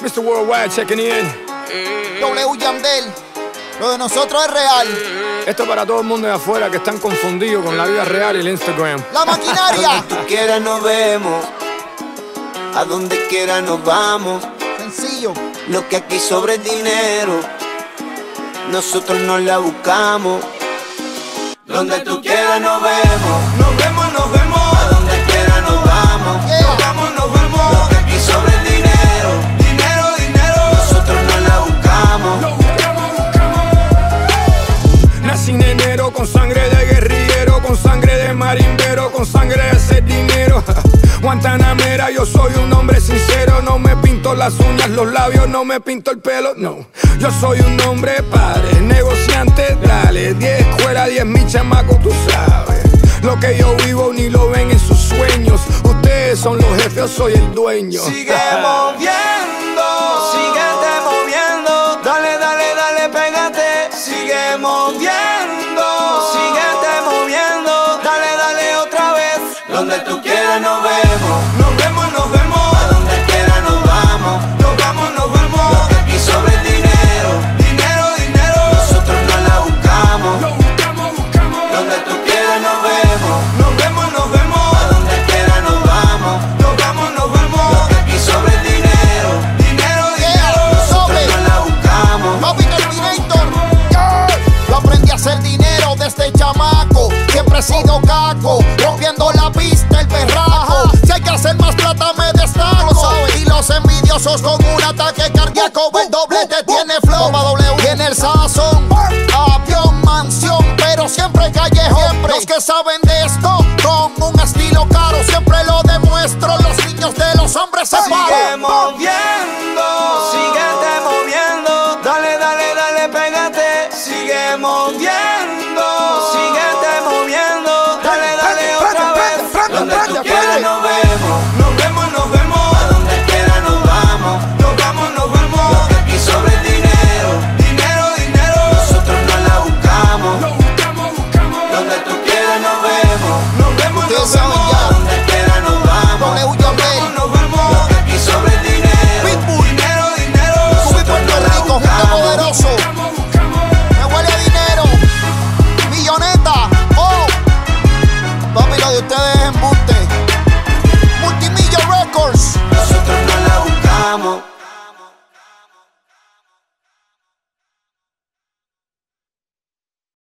Mr. Worldwide checking in. W Yandel, lo de nosotros es real. Esto para todo el mundo de afuera que están confundidos con la vida real y el Instagram. La maquinaria. Donde tú quieras nos vemos, a donde quiera nos vamos. Sencillo. Lo que aquí sobre es dinero, nosotros no la buscamos. Donde tú quieras nos vemos, nos vemos, nos vemos. Con sangre de guerrillero, con sangre de marimbero, con sangre de hacer dinero. Guantanamera, yo soy un hombre sincero, no me pinto las uñas, los labios, no me pinto el pelo, no. Yo soy un hombre padre, negociante, dale, 10 escuelas, 10 mi chamaco, tú sabes. Lo que yo vivo ni lo ven en sus sueños. Ustedes son los jefes, yo soy el dueño. Sigue moviendo, Donde tú quieras nos vemos, nos vemos, nos vemos. A donde quiera nos vamos, nos vamos, nos vemos. Lo que aquí sobre es dinero, dinero, dinero. Nosotros no la buscamos. Donde tú quieras nos vemos, nos vemos, nos vemos. A donde quiera nos vamos, nos vamos, nos vemos. Lo que aquí sobre es dinero, dinero, dinero. Nosotros sobre. no la buscamos. Papi Terminator. Yeah. Yo aprendí a hacer dinero desde chamaco. Siempre he sido caco. Rompiendo la pista, el perraco. Si hay que hacer más plata, me destaco. Y los envidiosos con un ataque cardíaco. El doblete tiene flow. Tiene el sazón. Avión, mansión. Pero siempre callejón. Los que saben de esto. Con un estilo